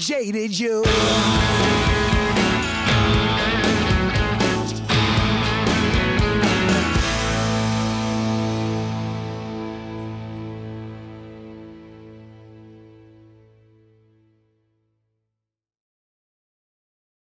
jaded you.